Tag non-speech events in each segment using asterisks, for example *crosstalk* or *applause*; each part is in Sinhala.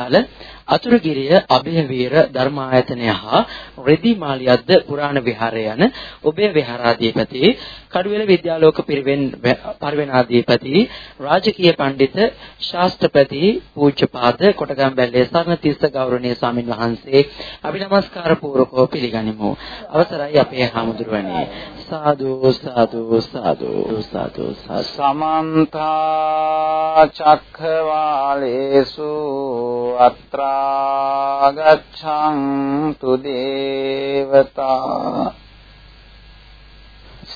වදාළ අතුරුගිරිය අභයවීර ධර්මායතනය හා රෙදි මාලියද්ද පුරාණ විහාරය යන ඔබේ විහාරාධිපති කඩුවෙල විද්‍යාලෝක පිරිවෙන් පරිවෙනාධිපති රාජකීය පඬිත ශාස්ත්‍රපති පූජ්‍යපාද කොටගම්බැල්ලේ සර්ණතිස්ස ගෞරවනීය ස්වාමින් වහන්සේ අපි নমස්කාර පූර්වකව පිළිගනිමු. අවසරයි අපේ හාමුදුරුවනේ. සාදු සාදු සාදු සාදු සමන්ත චක්ඛවාලේසු අත්‍රා ගච්ඡන්තු දේවතා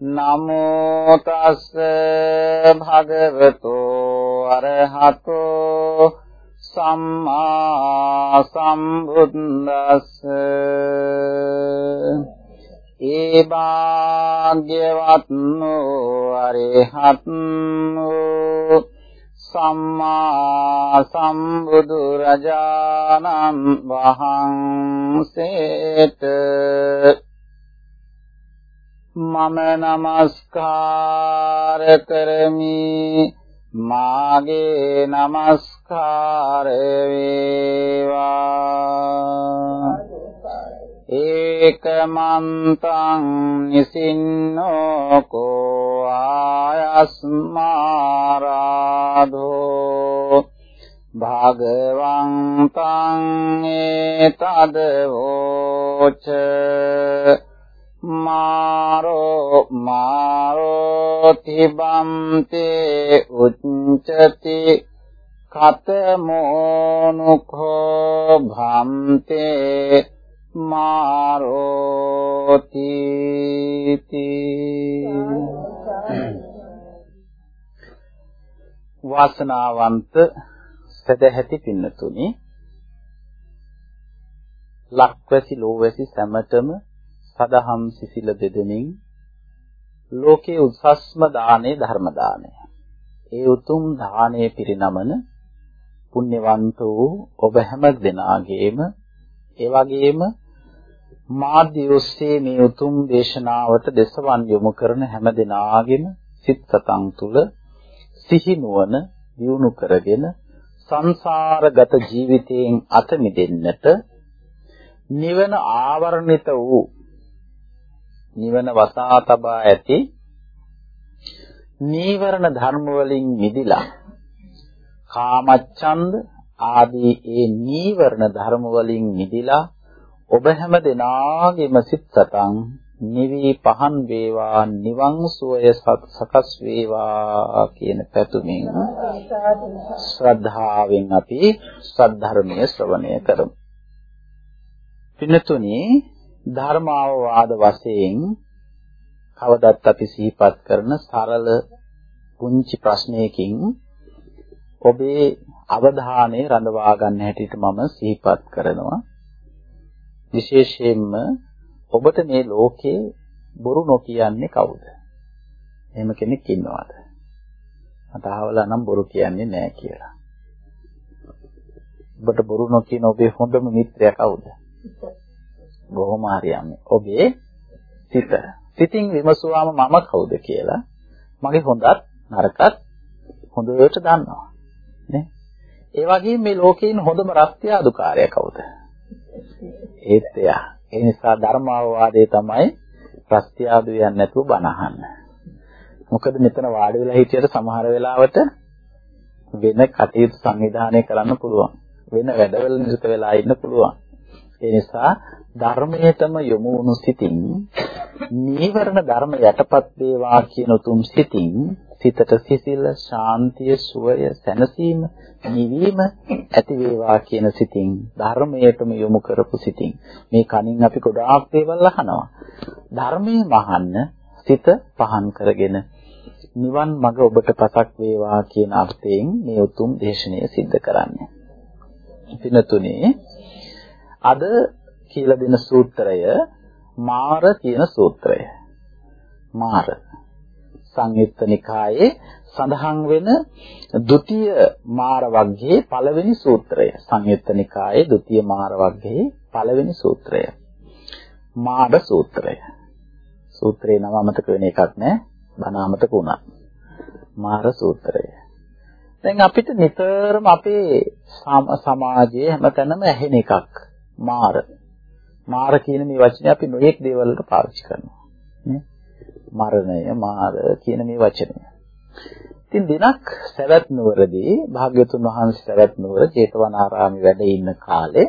නමෝ තස් භගවතෝ අරහතෝ සම්මා සම්බුද්දස්ස. ඒ භාග්‍යවත් වූ අරහත් වූ සම්මා සම්බුදු රජාණන් වහන්සේට මම නමස්කාර කරමි. මාගේ নমස්කාර වේවා. ඒකමන්තං නිසින්නෝ කෝ ආයස්මාරාධෝ. භගවන්තං ඒතදවෝච මාරෝ මාරෝ තිබම්තේ උච්චති කතමෝනුඛෝ භම්තේ මාරෝති වාසනාවන්ත සදැහැති පින්නතුනි ලක්වැසි ලෝවැසි සැමටම සදහම් සිසිල දෙදෙනින් ලෝකේ උසස්ම දානේ ධර්ම දානය. ඒ උතුම් දානයේ පිරිනමන පුණ්‍යවන්ත වූ ඔබ හැම දෙනාගේම ඒ වගේම මාධ්‍ය ඔස්සේ මේ උතුම් දේශනාවට දෙසවන් යොමු කරන හැම දෙනාගේම සිත් සතන් තුල සිහි නුවණ දියුණු කරගෙන සංසාරගත ජීවිතයෙන් අත මිදෙන්නට නිවන ආවරණිත වූ නිවන වසා තබා ඇති නීවරණ ධර්ම වලින් මිදිලා කාමච්ඡන්ද ආදී ඒ නීවරණ ධර්ම වලින් මිදිලා ඔබ හැම දෙනාගේම සිත් සතන් නිවි පහන් වේවා නිවන් සුවය සකස් වේවා කියන පැතුමින් ශ්‍රද්ධාවෙන් අපි සද්ධර්මයේ ශ්‍රවණය කරමු. පින්නතුනි ධර්මාවවාද වශයෙන් කවදත් අපි සිහිපත් කරන සරල පුංචි ප්‍රශ්නයකින් ඔබේ අවධානය රඳවා ගන්න හැටියට මම සිහිපත් කරනවා විශේෂයෙන්ම ඔබට මේ ලෝකේ බොරු නොකියන්නේ කවුද? එහෙම කෙනෙක් ඉන්නවද? මට අහවලා නම් බොරු කියන්නේ නැහැ කියලා. ඔබට බොරු නොකියන ඔබේ හොඳම මිත්‍රයා කවුද? බොහොම හරියන්නේ. ඔබේ සිත. සිතින් විමසුවාම මම කවුද කියලා මගේ හොඳත් නරකත් හොඳට දන්නවා. නේ? ඒ වගේම මේ ලෝකේ ඉන්න හොඳම රස්තියාදුකාරය කවුද? ඒත් එයා. ඒ නිසා ධර්මාවවාදයේ තමයි ප්‍රත්‍යාදු යන්නේ නැතුව බණ අහන්න. මොකද මෙතන වාඩි වෙලා හිටියට සමහර වෙලාවට වෙන කටයුතු සංවිධානය කරන්න පුළුවන්. වෙන වැඩවල නිරත වෙලා ඉන්න පුළුවන්. ඒ නිසා ධර්මයටම යොමු වුණු සිතින් නීවරණ ධර්ම යටපත් වේවා කියන උතුම් සිතින් සිතට සිසිල ශාන්තිය සුවය සැනසීම නිවීම ඇති වේවා කියන සිතින් ධර්මයටම යොමු කරපු සිතින් මේ කනින් අපි ගොඩාක් දේවල් අහනවා ධර්මයේ මහන්න සිත පහන් කරගෙන නිවන් මඟ ඔබට පසක් වේවා කියන අර්ථයෙන් මේ උතුම් දේශනය සිද්ධ කරන්නේ. පිනතුනේ අද කියලා දෙන සූත්‍රය මාර කියන සූත්‍රය. මාර සංයුත්ත නිකායේ සඳහන් වෙන ဒ ුතිය මාර වර්ගයේ පළවෙනි සූත්‍රය. සංයුත්ත නිකායේ ဒ ුතිය මාර වර්ගයේ පළවෙනි සූත්‍රය. මාඩ සූත්‍රය. සූත්‍රේ නම අමතක වෙන එකක් නෑ. බණ අමතක වුණා. මාර සූත්‍රය. දැන් අපිට නිතරම අපේ සමාජයේ හැමතැනම ඇහෙන එකක් මාර. මාර කියන මේ වචනේ අපි නොයෙක් දේවල් වලට පාවිච්චි කරනවා. නේ? මරණය, මාර කියන මේ වචනය. ඉතින් දිනක් සවැත් නුවරදී භාග්‍යතුන් වහන්සේ සවැත් නුවර ජේතවනාරාමේ වැඩ ඉන්න කාලේ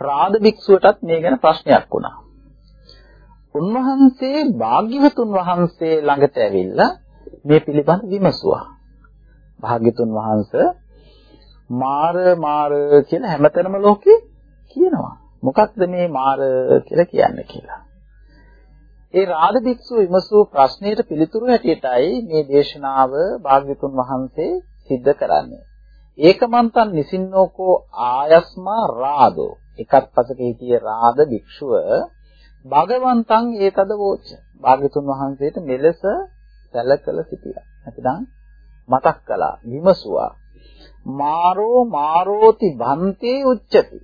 රාද භික්ෂුවටත් මේ ගැන ප්‍රශ්නයක් වුණා. උන්වහන්සේ භාග්‍යවතුන් වහන්සේ ළඟට ඇවිල්ලා මේ පිළිබඳ විමසුවා. භාග්‍යතුන් වහන්සේ මාර මාර කියලා හැමතැනම ලෝකේ කියනවා. මොකක්ද මේ මාර කියලා කියන්නේ කියලා. ඒ රාද භික්ෂුව විමසූ ප්‍රශ්නයට පිළිතුරු හැටියටයි මේ දේශනාව භාග්‍යතුන් වහන්සේ සිද්ධ කරන්නේ. ඒකමන්තන් නිසින්නෝකෝ ආයස්මා රාදෝ එකත් පසක හිටිය රාද භික්ෂුව භගවන්තං ඒතද වෝච භාග්‍යතුන් වහන්සේට මෙලෙස සැලකල සිටියා. නැත්නම් මතක් කළා විමසුවා මාරෝ මාරෝති භන්තේ උච්චති.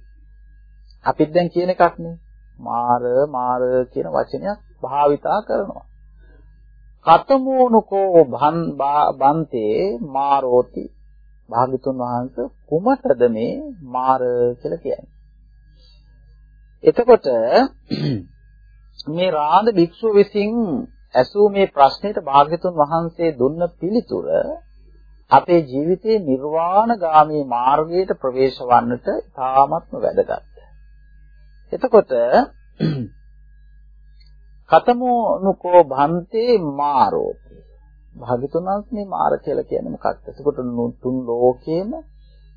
අපිත් දැන් කියන එකක් නේ. මාර මාර කියන වචනයක් භාවිතා කරනවා. කතමෝනුකෝ භන් බන්තේ මාරෝති. භාගතුන් වහන්සේ කුමටද මේ මාර කියලා කියන්නේ? එතකොට *clears throat* මේ රාද භික්ෂුව විසින් ඇසූ මේ ප්‍රශ්නෙට භාග්‍යතුන් වහන්සේ දුන්න පිළිතුර අපේ ජීවිතයේ නිර්වාණගාමී මාර්ගයට ප්‍රවේශ වන්නට තාමත්ම වැදගත්. එතකොට *clears throat* කතමෝනුකෝ භන්තේ මාරෝති. භාග්‍යතුන් වහන්සේ මාර කියලා කියන්නේ මොකක්ද? එතකොට තුන් ලෝකේම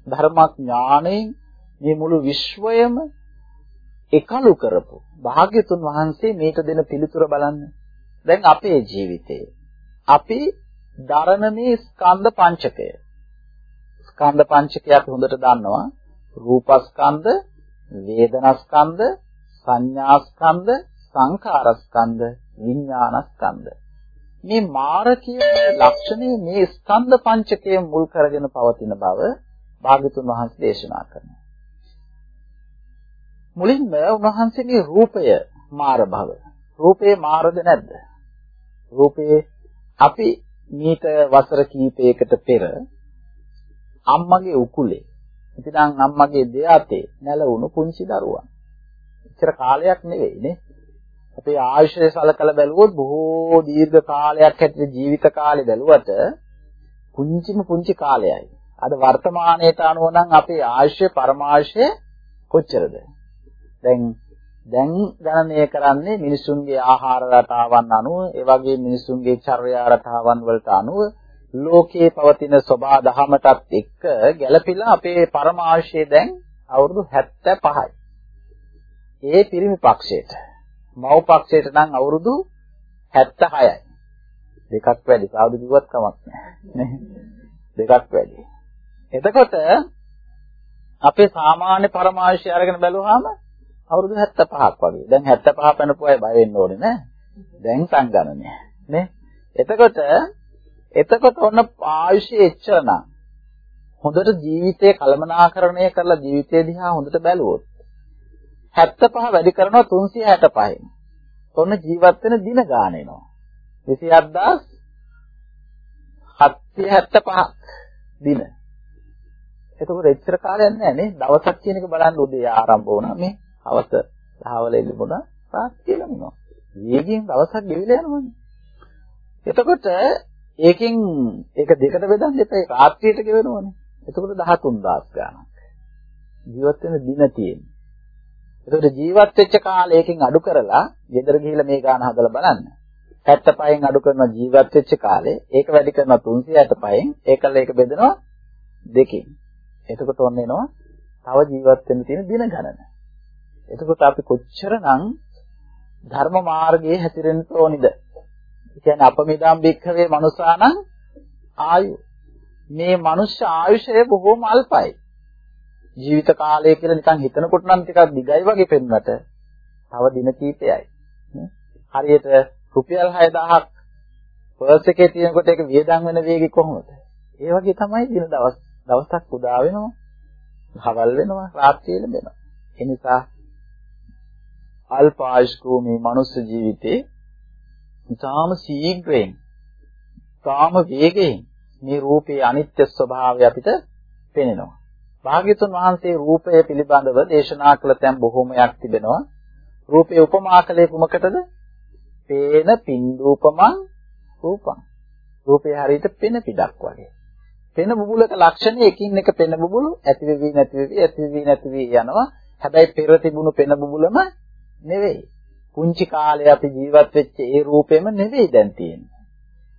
ධර්මඥාණයෙන් මේ මුළු විශ්වයම එකලු කරපු භාග්‍යතුන් වහන්සේ මේට දෙන පිළිතුර බලන්න. දැන් අපේ ජීවිතේ අපි දරන මේ ස්කන්ධ පංචකය. ස්කන්ධ පංචකයක් හොඳට දන්නවා. රූපස්කන්ධ, වේදනාස්කන්ධ, සංඥාස්කන්ධ, සංඛාරස්කන්ධ, විඥානස්කන්ධ. මේ මාර කියන ලක්ෂණය මේ ස්කන්ධ පංචකය මුල් කරගෙන පවතින බව භාග්‍යතුන් වහන්සේ දේශනා කරනවා. මුලින්ම උන්වහන්සේගේ රූපය මාර භව. රූපේ මාරද නැද්ද? රූපේ අපි මීට වසර කීපයකට පෙර අම්මගේ උකුලේ ඉතින් අම්මගේ දෙයතේ නැලවුණු පුංචි දරුවන්. එච්චර කාලයක් නෙවෙයි නේ. අපේ ආයුෂය සලකලා බැලුවොත් බොහෝ දීර්ඝ කාලයක් ඇතුළත ජීවිත කාලය බැලුවට පුංචිම පුංචි කාලයයි. අද වර්තමානයට අනුව නම් අපේ ආයුෂය පරමායුෂය කොච්චරද? දැන් දැන් ගණනය කරන්නේ මිනිසුන්ගේ ආහාර රටාවන් අනුව, ඒ වගේ මිනිසුන්ගේ චර්යා රටාවන් වලට අනුව ලෝකයේ පවතින සබා දහමටත් එක්ක ගැළපිලා අපේ පරමාංශය දැන් අවුරුදු 75යි. ඒ පිරිමි පක්ෂයට. මව් පක්ෂයට නම් අවුරුදු 76යි. දෙකක් වැඩි. සාදු කිව්වත් කමක් නැහැ. දෙකක් වැඩි. එතකොට අපේ සාමාන්‍ය පරමාංශය අරගෙන බැලුවාම අවුරුදු 75ක් වගේ. දැන් 75 පැනපු අය බය වෙන්න ඕනේ නෑ. දැන් සංගණනය. නේ? එතකොට එතකොට ඔන්න ආයුෂය එච්චර නම් හොඳට ජීවිතය කළමනාකරණය කරලා ජීවිතය දිහා හොඳට බැලුවොත් 75 වැඩි කරනවා 365න්. ඔන්න ජීවත් වෙන දින ගාන එනවා. 27075ක් දින. එතකොට එච්චර කාලයක් නැහැ නේ. දවසක් කියන එක බලන්න උදේ ආරම්භ වුණා මේ හවස දහවල එළිමුණා රාත් කියලා මොනවා. වේගයෙන් දවසක් ගෙවිලා යනවනේ. එතකොට ඒකෙන් ඒක දෙකට බෙදන්න එපා. රාත්‍රියට ගෙවෙනවනේ. එතකොට 13000 ගාණක්. ජීවත් වෙන දින තියෙන්නේ. එතකොට ජීවත් වෙච්ච කාලයකින් අඩු කරලා ගෙදර ගිහිල්ලා මේ ගාණ හදලා බලන්න. 75න් අඩු කරන ජීවත් වෙච්ච කාලේ ඒක වැඩි කරන 365න් ඒකල ඒක බෙදනවා දෙකකින්. එතකොට ඔන්න එනවා තව ජීවත් වෙන්න තියෙන දින ගණන. එතකොට අපි කොච්චරනම් ධර්ම මාර්ගයේ හැසිරෙන්න ඕනිද? ඒ කියන්නේ අපමිදම් බික්ඛවේ මනුසානං ආයු. මේ මනුෂ්‍ය ආයුෂය බොහෝම අල්පයි. ජීවිත කාලය කියලා නිකන් හිතනකොට නම් ටිකක් දිගයි වගේ පෙන්වන්නට තව දින කීපයයි. හරියට රුපියල් 6000ක් පර්ස් එකේ තියෙනකොට ඒක වියදම් වෙන වේගෙ කොහොමද? ඒ වගේ තමයි දින දවස් දවසක් උදා වෙනවා. හවල් වෙනවා, රාත්‍රිය ලැබෙනවා. ඒ නිසා අල්ප ආයුෂ්කෝ මේ මනුස්ස ජීවිතේ තාම ශීඝ්‍රයෙන් තාම වේගයෙන් මේ රූපේ අනිත්‍ය ස්වභාවය අපිට පෙනෙනවා. භාග්‍යතුන් වහන්සේ රූපය පිළිබඳව දේශනා කළ තැන් බොහෝමයක් තිබෙනවා. රූපේ උපමා කළේ කුමකටද? පේන පින්දූපමං රූපං. රූපේ හරියට පෙන පිටක් වගේ. පෙන බුබුලක ලක්ෂණ එකින් එක පෙන බුබුලු ඇති වෙවි නැති වෙවි ඇති වෙවි නැති වෙවි යනවා. හැබැයි පෙර තිබුණු පෙන බුබුලම නෙවෙයි. පුංචි කාලේ අපි ජීවත් වෙච්ච ඒ රූපෙම නෙවෙයි දැන් තියෙන්නේ.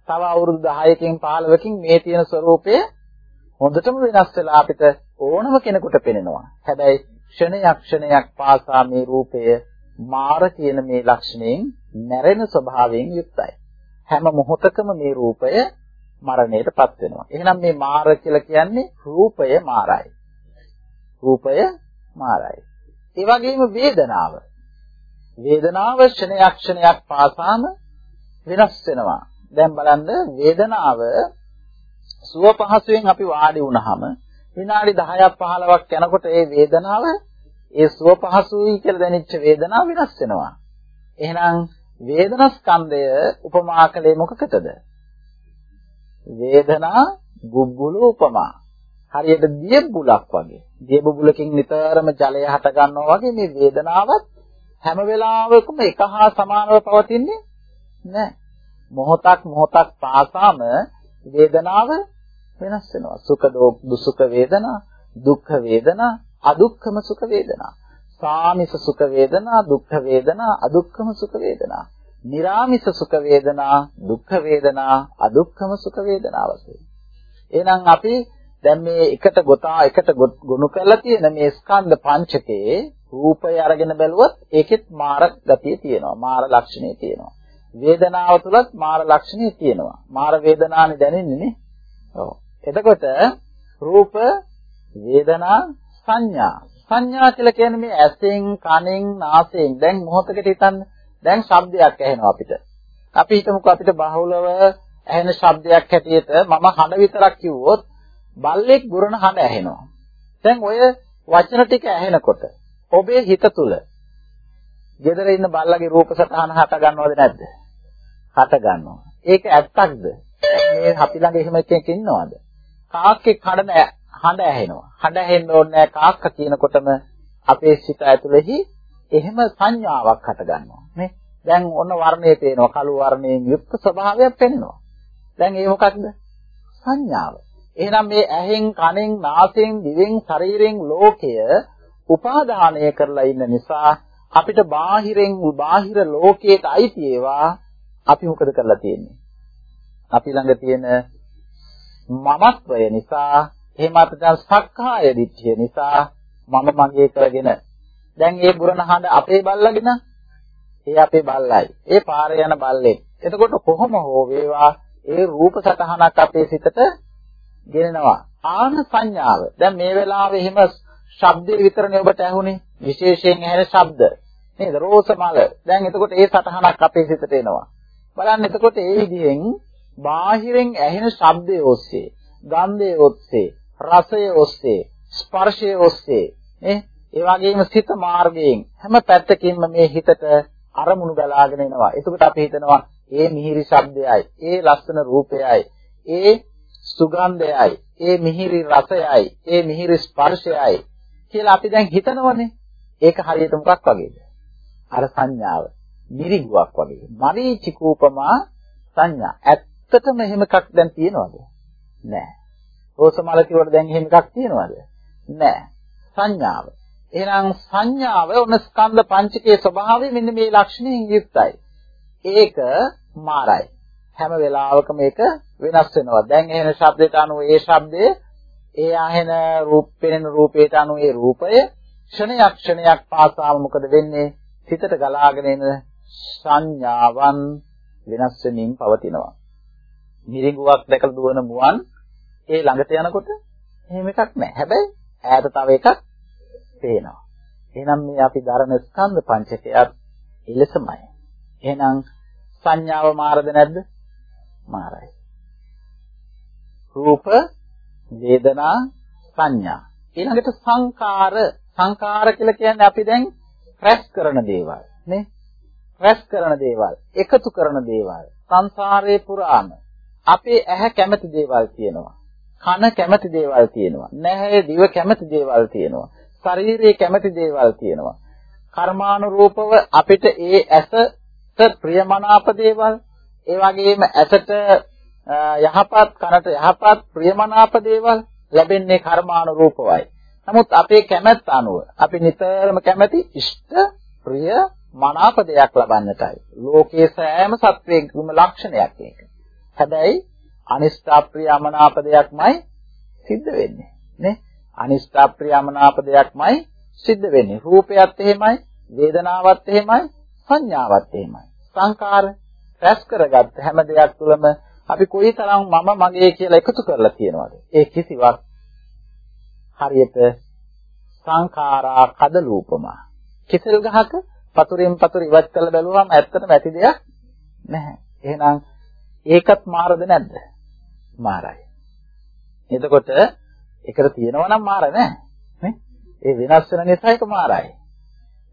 තව අවුරුදු 10කින් 15කින් මේ තියෙන ස්වરૂපය හොඳටම වෙනස් වෙලා අපිට ඕනම කෙනෙකුට පෙනෙනවා. හැබැයි ක්ෂණයක් ක්ෂණයක් පාසා මේ රූපය මාර කියන මේ ලක්ෂණයෙන් නැරෙන ස්වභාවයෙන් යුක්තයි. හැම මොහොතකම මේ රූපය මරණයටපත් වෙනවා. එහෙනම් මේ මාර කියලා කියන්නේ රූපය මාරයි. රූපය මාරයි. ඒ වගේම වේදනාව. වේදනාව ක්ෂණයක් ක්ෂණයක් පාසාම වෙනස් වෙනවා. දැන් බලන්න වේදනාව සුව පහසුවෙන් අපි වාඩි වුණාම විනාඩි 10ක් 15ක් යනකොට ඒ වේදනාව ඒ සුව පහසුයි කියලා දැනෙච්ච වේදනාව වෙනස් වෙනවා. එහෙනම් වේදනස්කන්ධය උපමා කළේ මොකකටද? වේදනා බුබ්බුලු උපමා. හරියට දිය බුලක් වගේ. දිය බුබුලකින් නිතරම ජලය හට ගන්නවා වගේ මේ වේදනාවත් හැම වෙලාවකම එක හා සමානව පවතින්නේ නැහැ. මොහොතක් මොහොතක් පාසාම වේදනාව වෙනස් වෙනවා. සුඛ දුසුඛ වේදනා, දුක්ඛ වේදනා, අදුක්ඛම සුඛ වේදනා. සාමිස සුඛ වේදනා, දුක්ඛ වේදනා, අදුක්ඛම සුඛ වේදනා. නිරාමිස සුඛ වේදනා, දුක්ඛ වේදනා, අදුක්ඛම සුඛ වේදනා වශයෙන්. එහෙනම් අපි දැන් මේ එකට ගොතා එකට ගොනු කරලා තියෙන මේ ස්කන්ධ පංචකයේ රූපය අරගෙන බැලුවොත් ඒකෙත් මාර ගතිය තියෙනවා. මාර ලක්ෂණේ තියෙනවා. වේදනාව තුලත් මාර ලක්ෂණේ තියෙනවා. මාර වේදනානේ දැනෙන්නේ නේ. ඔව්. එතකොට රූප වේදනා සංඥා සංඥා කියලා කියන්නේ මේ ඇසෙන් කනෙන් නාසයෙන් දැන් මොහොතකට හිතන්න දැන් ශබ්දයක් ඇහෙනවා අපිට අපි හිතමුකෝ අපිට බහුලව ඇහෙන ශබ්දයක් හැටියට මම හඬ විතරක් කිව්වොත් බල්ලෙක් බුරන හඬ ඇහෙනවා දැන් ඔය වචන ටික ඇහෙනකොට ඔබේ හිත තුල gedare ඉන්න බල්ලගේ රූප සටහන හට ගන්නවද නැද්ද හට ගන්නවා ඒක ඇත්තක්ද මේ අපි ළඟ එහෙම කෙනෙක් ඉන්නවද කාක්කේ කඩන හඬ ඇහෙනවා. හඬ ඇහෙන්න ඕනේ නැහැ කාක්ක කියනකොටම අපේ සිත ඇතුළෙහි එහෙම සංඥාවක් හට ගන්නවා නේ. දැන් ඔන්න වර්ණය පේනවා කළු වර්ණයෙන් යුක්ත ස්වභාවයක් පෙනෙනවා. දැන් ඒ මොකක්ද? සංඥාව. එහෙනම් මේ ඇහෙන් කනෙන් නාසයෙන් දිවෙන් ශරීරයෙන් ලෝකය උපාදානය කරලා ඉන්න නිසා අපිට බාහිරෙන් බාහිර ලෝකයට අයිති ඒවා අපි මොකද කරලා තියෙන්නේ? අපි ළඟ තියෙන මමත්වය නිසා එහෙම අපිට සක්කාය දිට්ඨිය නිසා මම මගේ කරගෙන දැන් ඒ බුරණ හඬ අපේ බල්ලගෙන ඒ අපේ බල්ලයි. ඒ පාරේ යන බල්ලෙක්. එතකොට කොහොම හෝ වේවා ඒ රූප සතහනක් අපේ සිතට ගෙනෙනවා. ආන සංඥාව. දැන් මේ වෙලාවේ එහෙම ශබ්දේ විතරනේ ඔබට ඇහුනේ. විශේෂයෙන් ඇහෙන ශබ්ද. නේද? රෝස මල. දැන් එතකොට ඒ සතහනක් අපේ සිතට එනවා. බලන්න එතකොට ඒ විදිහෙන් බාහිරෙන් ඇහෙන ශබ්දයේ ඔස්සේ, ගන්ධයේ ඔස්සේ, රසයේ ඔස්සේ, ස්පර්ශයේ ඔස්සේ නේ? ඒ වගේම සිත මාර්ගයෙන් හැම පැත්තකින්ම මේ හිතට අරමුණු ගලාගෙන එනවා. එතකොට අපි හිතනවා ඒ මිහිරි ශබ්දයයි, ඒ ලස්සන රූපයයි, ඒ සුගන්ධයයි, ඒ මිහිරි රසයයි, ඒ මිහිරි ස්පර්ශයයි කියලා අපි දැන් හිතනවනේ. ඒක හරියට මොකක් වගේද? අර සංඥාව. මිරිගුවක් වගේ. මරීචිකූපමා සංඥා. ඇත්තටම එහෙම එකක් දැන් තියෙනවද? නැහැ. රෝස මල කිව්වට දැන් එහෙම එකක් තියනවද? නැහැ. සංඥාව. එහෙනම් සංඥාව ඔන්න ස්කන්ධ පංචකයේ ස්වභාවය මෙන්න මේ ලක්ෂණයෙන් යුක්තයි. ඒක මාරයි. හැම වෙලාවකම මේක වෙනස් වෙනවා. දැන් එහෙන ශබ්දයට අනුව ඒ ශබ්දය, ඒ ආහෙන රූප පෙනෙන රූපයට අනුව ඒ රූපය ක්ෂණයක් ක්ෂණයක් පාසාම මොකද වෙන්නේ? සිතට ගලාගෙන එන සංඥාවන් වෙනස් වෙමින් පවතිනවා. මිරිඟුවක් දැකලා දුවන මුවන් ඒ ළඟට යනකොට එහෙම එකක් නැහැ. හැබැයි ඈත තව එකක් පේනවා. එහෙනම් මේ අපි ධර්ම ස්කන්ධ පංචකයත් එලෙසමයි. එහෙනම් සංඥාව මාරද නැද්ද? මාරයි. රූප, වේදනා, සංඥා. ඊළඟට සංකාර. සංකාර කියලා කියන්නේ අපි දැන් රැස් කරන දේවල් නේ? රැස් කරන දේවල්, එකතු කරන දේවල්. සංසාරේ පුරාම අපේ ඇහැ කැමති දේවල් තියෙනවා. කන කැමති දේවල් තියෙනවා. නැහැ දිව කැමති දේවල් තියෙනවා. ශරීරයේ කැමති දේවල් තියෙනවා. කර්මානුරූපව අපිට ඒ ඇසට ප්‍රියමනාප දේවල්, ඒ වගේම ඇසට යහපත් කනට යහපත් ප්‍රියමනාප දේවල් ලැබෙන්නේ කර්මානුරූපවයි. නමුත් අපේ කැමැත්ත අනුව අපි නිතරම කැමති ඉෂ්ට ප්‍රිය මනාප දෙයක් ලබන්නටයි. ලෝකයේ සෑම සත්වයකම ලක්ෂණයක් ඒක. හැබැයි අනිෂ්ඨාප්‍රියමනාප දෙයක්මයි සිද්ධ වෙන්නේ නේ අනිෂ්ඨාප්‍රියමනාප දෙයක්මයි සිද්ධ වෙන්නේ රූපයත් එහෙමයි වේදනාවත් එහෙමයි සංඥාවත් එහෙමයි සංකාර රැස් කරගත්ත හැම දෙයක් තුළම අපි කොයිතරම් මම මගේ කියලා එකතු කරලා තියෙනවද ඒ කිසිවක් හරියට සංඛාරා කදලූපමා කිසල් ගහක පතුරෙන් පතුර ඉවත් කරලා බැලුවම ඇත්තටම ඇති දෙයක් නැහැ එහෙනම් ඒකත් මාරද නැද්ද මාරයි. එතකොට එකට තියෙනවා නම් මාර නෑ. නේ? ඒ වෙනස් වෙන නිසා ඒක මාරයි.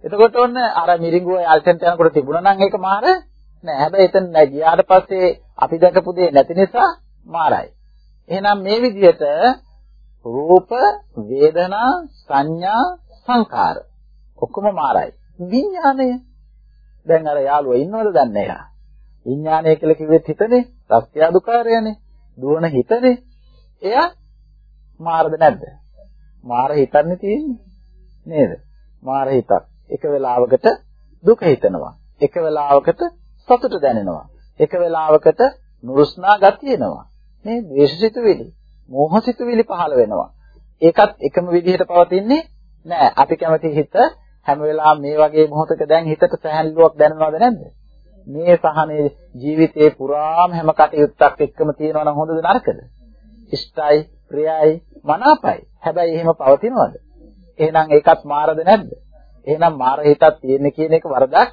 එතකොට ඔන්න අර මිරිඟුව යාල්ටෙන්ට යනකොට තිබුණා නම් ඒක මාර නෑ. හැබැයි එතන ගියාට පස්සේ අපි දැකපු දේ නැති නිසා මාරයි. එහෙනම් මේ විදිහට රූප, වේදනා, සංඥා, සංකාර ඔක්කොම මාරයි. විඥාණය දැන් අර යාළුවා ඉන්නවද දන්නේ නැහැ. විඥාණය කියලා කිව්වෙත් හිතනේ, සත්‍ය අදුකාරයනේ. දුවන හිතනේ. එයා මාරද නැද්ද? මාර හිතන්නේ තියෙන්නේ. නේද? මාර හිතක්. එක වෙලාවකට දුක හිතනවා. එක වෙලාවකට සතුට දැනෙනවා. එක වෙලාවකට නුරුස්නා ගතිය එනවා. මේ ද්වේෂසිතුවිලි, මෝහසිතුවිලි පහළ වෙනවා. ඒකත් එකම විදිහට පවතින්නේ නෑ. අපි කැමති හිත හැම වෙලාවෙම මේ වගේ මොහොතක දැන් හිතට සැහැල්ලුවක් දැනෙනවද නැද්ද? මේ සහනේ ජීවිතේ පුරාම හැම කටයුත්තක් එක්කම තියෙනවා නම් හොඳද නරකද? ඉෂ්ටයි, ප්‍රියයි, මනාපයි. හැබැයි එහෙම පවතිනවද? එහෙනම් ඒකත් මාරද නැද්ද? එහෙනම් මාර හිතක් තියෙන කියන එක වරදක්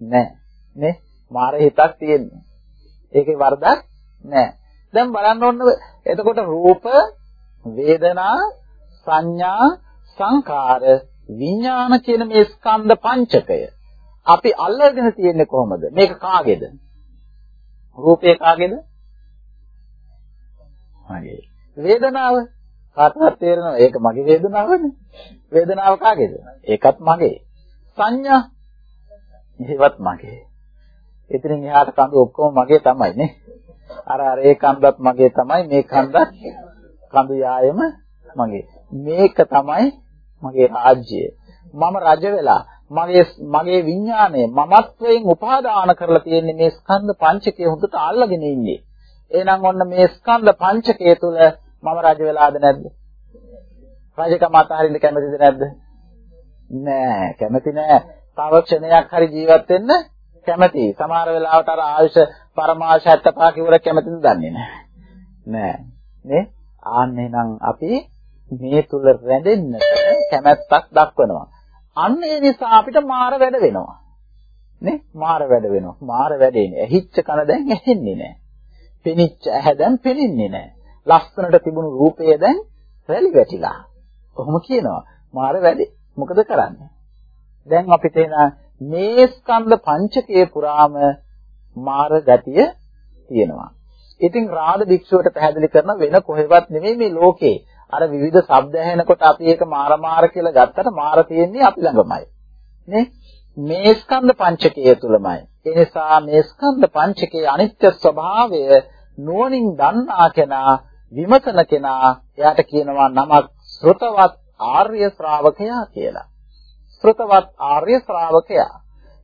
නෑ. නේ? මාර හිතක් තියෙන්නේ. ඒකේ වරදක් නෑ. දැන් බලන්න ඕන එතකොට රූප, වේදනා, සංඥා, සංකාර, විඥාන කියන මේ ස්කන්ධ පංචකය අපි අල්ලගෙන තියෙන්නේ කොහොමද? මේක කාගේද? රූපේ කාගේද? මගේ. වේදනාව කාටවත් තේරෙනවද? ඒක මගේ වේදනාවනේ. වේදනාව කාගේද? ඒකත් මගේ. සංඥා ඒවත් මගේ. ඉතින් එහාට කඳු ඔක්කොම මගේ තමයි නේ. අර අර ඒ කන්දත් මගේ තමයි මේ කන්දත් කඳු යායම මගේ. මේක තමයි මගේ රාජ්‍යය. මම රජ වෙලා මගේ මගේ විඥාණය මමත්වයෙන් උපාදාන කරලා තියෙන්නේ මේ ස්කන්ධ පංචකය හොඳට අල්ලගෙන ඉන්නේ. එහෙනම් ඔන්න මේ ස්කන්ධ පංචකය තුල මම රජ වෙලාද නැද්ද? රජකම අතහරින්න කැමතිද නැද්ද? නෑ කැමති නෑ. තව ක්ෂණයක් හරි ජීවත් වෙන්න කැමති. සමහර වෙලාවට අර ආයුෂ පරමාශ 75 කිවර කැමතිද දන්නේ නෑ. නෑ. නේ? ආන්නේ නම් අපි මේ තුල රැඳෙන්න කැමැත්තක් දක්වනවා. අන්න ඒ නිසා අපිට මාර වැඩ වෙනවා. නේ? මාර වැඩ වෙනවා. මාර වැඩේනේ. ඇහිච්ච කන දැන් ඇහෙන්නේ නැහැ. පෙනිච්ච ඇහැ දැන් පෙනෙන්නේ නැහැ. ලස්සනට තිබුණු රූපය දැන් රැලි වැටිලා. කොහොම කියනවා? මාර වැඩේ. මොකද කරන්නේ? දැන් අපිට එන මේ ස්කන්ධ පංචකයේ පුරාම මාර ගතිය තියෙනවා. ඉතින් රාද භික්ෂුවට පැහැදිලි කරන වෙන කොහෙවත් නෙමෙයි මේ ලෝකේ අර විවිධ ශබ්ද ඇහෙනකොට අපි ඒක මාර මාර කියලා ගත්තට මාර තියෙන්නේ අපි ළඟමයි. නේ? මේ ස්කන්ධ පංචකය තුලමයි. ඒ නිසා මේ ස්කන්ධ පංචකයේ අනිත්‍ය ස්වභාවය නුවණින් දන්නා කෙනා විමසන කෙනා එයාට කියනවා නමක් ශ්‍රතවත් ආර්ය ශ්‍රාවකයා කියලා. ශ්‍රතවත් ආර්ය ශ්‍රාවකයා.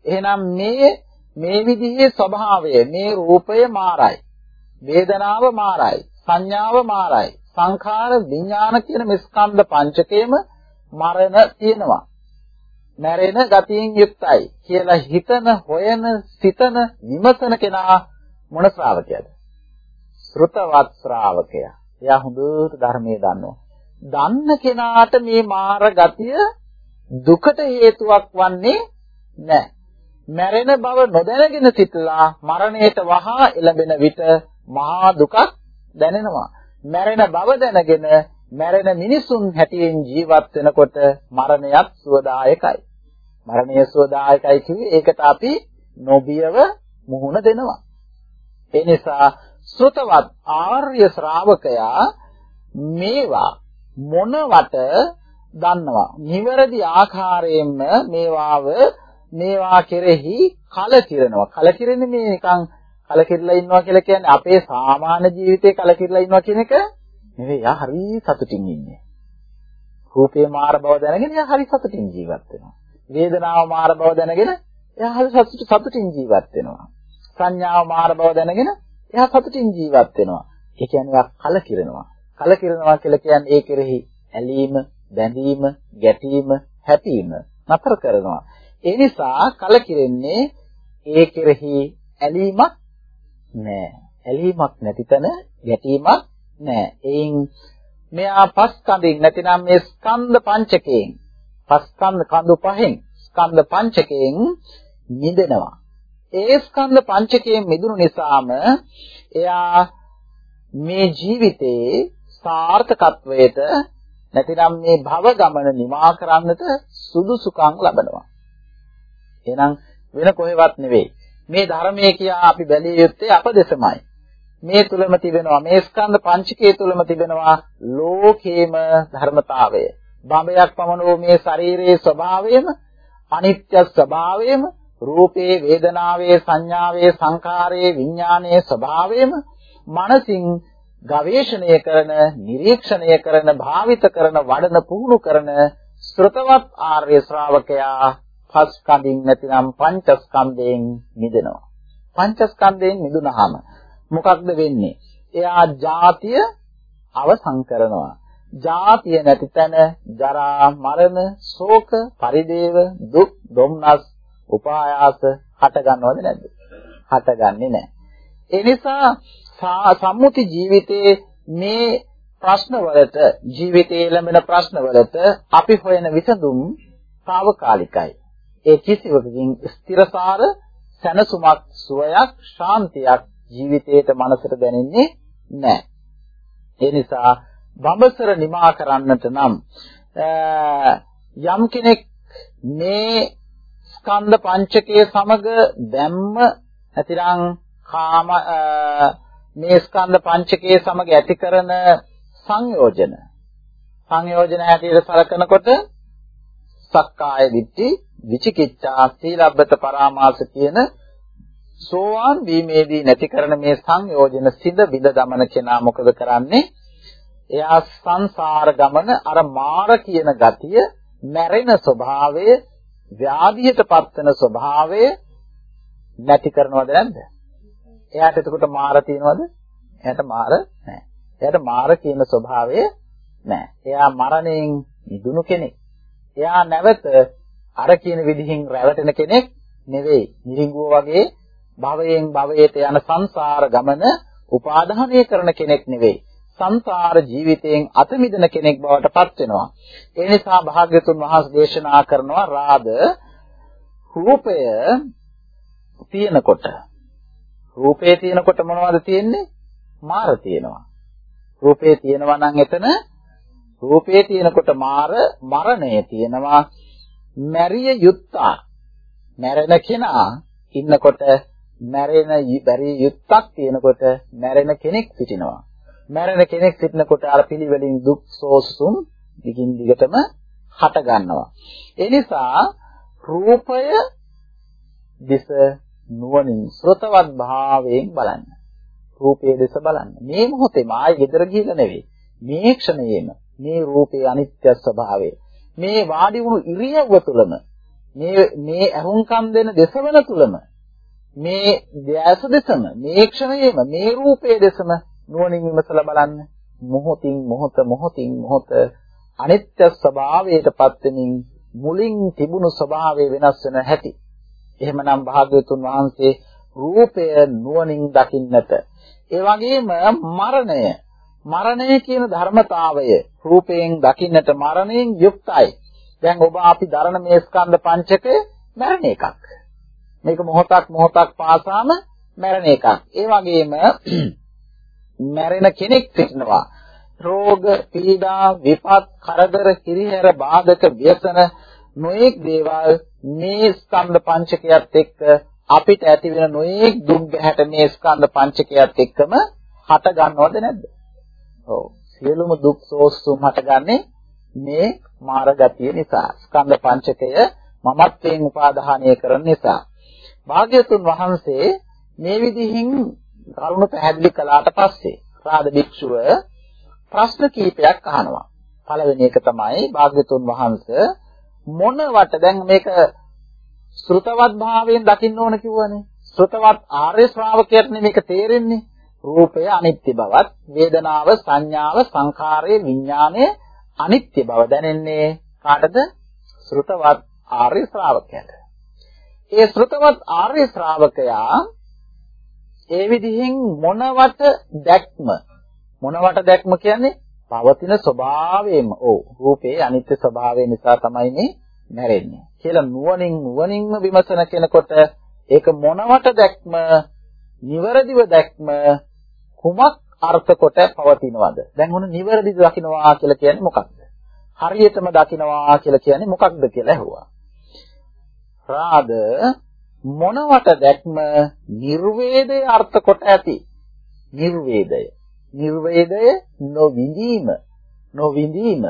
එහෙනම් මේ මේ විදිහේ ස්වභාවය මේ රූපය මාරයි. වේදනාව මාරයි. සංඥාව මාරයි. සංඛාර විඥාන කියන මේ ස්කන්ධ පංචකයේම මරණ තියෙනවා. මැරෙන ගතියෙන් යුක්තයි කියලා හිතන, හොයන, සිතන, විමසන කෙනා මොන ශ්‍රාවකයාද? ශ්‍රුතවත් ශ්‍රාවකයා. එයා හොඳට ධර්මයේ දන්නවා. දන්න කෙනාට මේ මාර ගතිය දුකට හේතුවක් වන්නේ නැහැ. මැරෙන බව නොදැනගෙන සිටලා මරණයට වහා එළඹෙන විට මහා දුකක් දැනෙනවා. මැරෙන බව දැනගෙන මැරෙන මිනිසුන් හැටියෙන් ජීවත් වෙනකොට මරණයත් සුවදායකයි. මරණය සුවදායකයි කිව්වේ ඒකට අපි නොබියව මුහුණ දෙනවා. ඒ නිසා සෘතවත් ආර්ය ශ්‍රාවකයා මේවා මොනවට දන්නවා. නිවැරදි ආකාරයෙන්ම මේවාව මේවා කෙරෙහි කලකිරෙනවා. කලකිරෙන්නේ මේ නිකන් කලකිරලා ඉන්නවා කියලා කියන්නේ අපේ සාමාන්‍ය ජීවිතේ කලකිරලා ඉන්නවා කියන එක නෙවෙයි. යා හරි සතුටින් ඉන්නේ. රූපේ මාර බව දැනගෙන යා හරි සතුටින් ජීවත් වෙනවා. වේදනාව මාර බව දැනගෙන එයා හරි සතුටින් ජීවත් වෙනවා. සංඥාව මාර බව දැනගෙන එයා සතුටින් ජීවත් වෙනවා. ඒ කියන්නේ එයා කලකිරෙනවා. කලකිරෙනවා කියලා කියන්නේ ඒ කෙරෙහි ඇලීම, බැඳීම, ගැටීම, හැපීම නතර කරනවා. ඒ නිසා කලකිරෙන්නේ ඒ කෙරෙහි ඇලීමක් නෑ. ඇලීමක් නැති තැන ගැටීමක් නෑ. එයින් මෙයා පස් කඳින් නැතිනම් මේ ස්කන්ධ පංචකයෙන් පස් ස්කන්ධ කඳු පහෙන් ස්කන්ධ පංචකයෙන් මිදෙනවා. ඒ ස්කන්ධ පංචකයෙන් මිදුණු නිසාම එයා මේ ජීවිතේ සාර්ථකත්වයට නැතිනම් මේ භව ගමන නිමා කරන්නට සුදුසුකම් ලබනවා. එහෙනම් වෙන කොහෙවත් නෙවෙයි. මේ ධර්මයේ කියා අපි බැලිය යුත්තේ අප දෙසමයි. මේ තුලම තිබෙනවා මේ ස්කන්ධ පංචකයේ තුලම තිබෙනවා ලෝකේම ධර්මතාවය. බඹයක් පමණ වූ මේ ශරීරයේ ස්වභාවයම අනිත්‍ය ස්වභාවයම රූපේ වේදනාවේ සංඥාවේ සංකාරයේ විඥානයේ ස්වභාවයම මනසින් ගවේෂණය කරන, නිරීක්ෂණය කරන, භාවිත කරන, වඩන පුහුණු කරන ශ්‍රතවත් ආර්ය ශ්‍රාවකයා පස් කඳින් නැතිනම් පංචස්කන්ධයෙන් මිදෙනවා. පංචස්කන්ධයෙන් මිදුනහම මොකක්ද වෙන්නේ? එයා ජාතිය අවසන් කරනවා. ජාතිය නැති තැන ජරා මරණ ශෝක පරිදේව දුක් දුම්නස් උපායාස හට ගන්නවද නැද්ද? හටගන්නේ නැහැ. ඒ නිසා සම්මුති ජීවිතයේ මේ ප්‍රශ්නවලට ජීවිතයේ ලැබෙන ප්‍රශ්නවලට අපි හොයන විසඳුම් తాවකාලිකයි. ඒ කිසිවකින් ස්ථිරසාර සැනසුමක් සුවයක් ශාන්තියක් ජීවිතේට මනසට දැනෙන්නේ නැහැ. ඒ නිසා බඹසර නිමා කරන්නට නම් යම් කෙනෙක් මේ ස්කන්ධ පංචකයේ සමග දැම්ම නැතිනම් කාම මේ ස්කන්ධ පංචකයේ සමග ඇති කරන සංයෝජන සංයෝජන හැටියට සලකනකොට සක්කාය දිට්ඨි විචිකිච්ඡා සීලබ්බත පරාමාස කියන සෝවාන් වීමේදී නැති කරන මේ සංයෝජන සිඳ බිඳ දමන කෙනා මොකද කරන්නේ? එයා සංසාර ගමන අර මාර කියන ගතිය, මැරෙන ස්වභාවය, ව්‍යාධියට පත්වන ස්වභාවය නැති කරනවද නැද්ද? එයාට එතකොට මාර තියනවද? එයාට මාර නැහැ. එයාට මාර කියන ස්වභාවය නැහැ. එයා මරණයෙන් මිදුණු කෙනෙක්. එයා නැවත අර කියන විදිහින් රැවටෙන කෙනෙක් නෙවෙයි. නිරිඟුව වගේ භවයෙන් භවයට යන සංසාර ගමන උපාදානය කරන කෙනෙක් නෙවෙයි. සංසාර ජීවිතයෙන් අත මිදෙන කෙනෙක් බවට පත් වෙනවා. ඒ නිසා භාග්‍යතුන් වහන්සේ දේශනා කරනවා රාද රූපය තියෙනකොට රූපේ තියෙනකොට මොනවද තියෙන්නේ? මාර තියෙනවා. රූපේ තියෙනවා නම් එතන රූපේ තියෙනකොට මාර මරණය තියෙනවා. මැරිය යුත්තා. මැරෙන කෙනා ඉන්නකොට මැරෙන බැරි යුත්තක් තියෙනකොට මැරෙන කෙනෙක් සිටිනවා. මැරෙන කෙනෙක් සිටිනකොට අර පිළිවෙලින් දුක් සෝසුම් දිගින් දිගටම හට ගන්නවා. ඒ නිසා රූපය දිස නුවණින් ශ්‍රතවත් භාවයෙන් බලන්න. රූපයේ දෙස බලන්න. මේ මොහොතේම ආයෙ ගෙදර ගිහිල්ලා නෙවෙයි. මේ ක්ෂණයේම මේ රූපයේ අනිත්‍ය ස්වභාවය. මේ වාඩි වුණු ඉරියව්ව තුළම මේ මේ අහුම්කම් දෙන දෙසවන තුළම මේ දැස දෙසම මේ ක්ෂණයේම මේ රූපයේ දෙසම නුවණින් විමසලා බලන්න. මොහොතින් මොහොත මොහොතින් මොහොත අනිත්‍ය ස්වභාවයටපත් වෙමින් මුලින් තිබුණු ස්වභාවය වෙනස් වෙන හැටි. එහෙමනම් භාග්‍යවතුන් වහන්සේ රූපය නුවණින් දකින්නට ඒ වගේම මරණය මරණය කියන ධර්මතාවය රූපයෙන් දකින්නට මරණයෙන් යුක්තයි. දැන් ඔබ අපි දරන මේ ස්කන්ධ පංචකය මරණ එකක්. මේක මොහොතක් මොහොතක් පාසාම මැරෙන එකක්. ඒ වගේම *clears throat* මැරෙන කෙනෙක් සිටිනවා. රෝග, පීඩා, විපත්, කරදර, හිරිහැර, බාධක, ව්‍යසන නොඑක් දේවල් මේ ස්කන්ධ පංචකයත් එක්ක අපිට ඇති වෙන නොඑක් දුක් ගැහැට මේ ස්කන්ධ පංචකයත් එක්කම හට ගන්නවද නැද්ද? ඔව්. සියලුම දුක් සෝස්සුම් හටගන්නේ මේ මාර ගතිය නිසා. ස්කන්ධ පංචකය මමත්වයෙන් උපාදානය කරන නිසා. භාග්‍යතුන් වහන්සේ මේ විදිහින් කරුණ පැහැදිලි කළාට පස්සේ රාද භික්ෂුව ප්‍රශ්න කීපයක් අහනවා. පළවෙනි එක තමයි භාග්‍යතුන් වහන්සේ මොනවට දැන් මේක ශ්‍රුතවත් භාවයෙන් දකින්න ඕන කිව්වනේ. ශ්‍රුතවත් ආර්ය ශ්‍රාවකයට මේක තේරෙන්නේ. රූපය අනිත්‍ය බවත්, වේදනාව, සංඥාව, සංඛාරය, විඥානය අනිත්‍ය බව දැනෙන්නේ කාටද? ශ්‍රුතවත් ආර්ය ශ්‍රාවකයාට. ඒ ශ්‍රුතවත් ආර්ය ශ්‍රාවකයා ඒ විදිහෙන් මොනවට දැක්ම මොනවට දැක්ම කියන්නේ පවතින ස්වභාවයෙන්ම ඔව් රූපේ අනිත්‍ය ස්වභාවය නිසා තමයි මේ මැරෙන්නේ කියලා නුවණින් නුවණින්ම විමසන කෙනකොට ඒක මොනවට දැක්ම නිවරදිව දැක්ම කුමක් අර්ථ කොට පවතිනවද? දැන් ඔන්න නිවරදිව දකින්නවා කියලා කියන්නේ මොකක්ද? හරියටම දකින්නවා කියලා කියන්නේ මොකක්ද කියලා ඇහුවා. රාද මොනවට දැක්ම නිර්වේදයේ අර්ථ කොට ඇති? නිර්වේදය. නිර්වේදය නොවිඳීම නොවිඳීම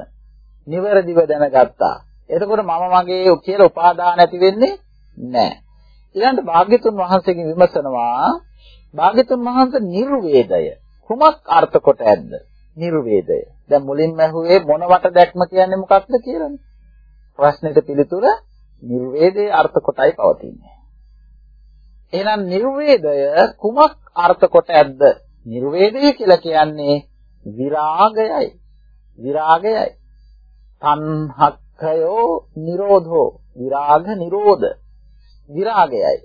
නිවැරදිව දැනගත්තා. එතකොට මම මගේ කියලා උපාදාන ඇති වෙන්නේ නැහැ. ඊළඟට භාග්‍යතුන් වහන්සේගෙන් විමසනවා භාග්‍යතුන් වහන්සේ නිර්වේදය. කුමක් අර්ථ කොට ඇද්ද? නිර්වේදය. දැන් මුලින්ම ඇහුවේ මොනවට දැක්ම කියන්නේ මොකක්ද කියලානේ ප්‍රශ්නෙට පිළිතුර නිර්වේදයේ අර්ථ කොටයි පවතින්නේ. එහෙනම් නිර්වේදය කුමක් අර්ථ කොට ඇද්ද? නිර්වේදය කියලා කියන්නේ විරාගයයි. විරාගයයි. තණ්හක්ඛයෝ නිරෝධෝ විරාග නිරෝධ විරාගයයි.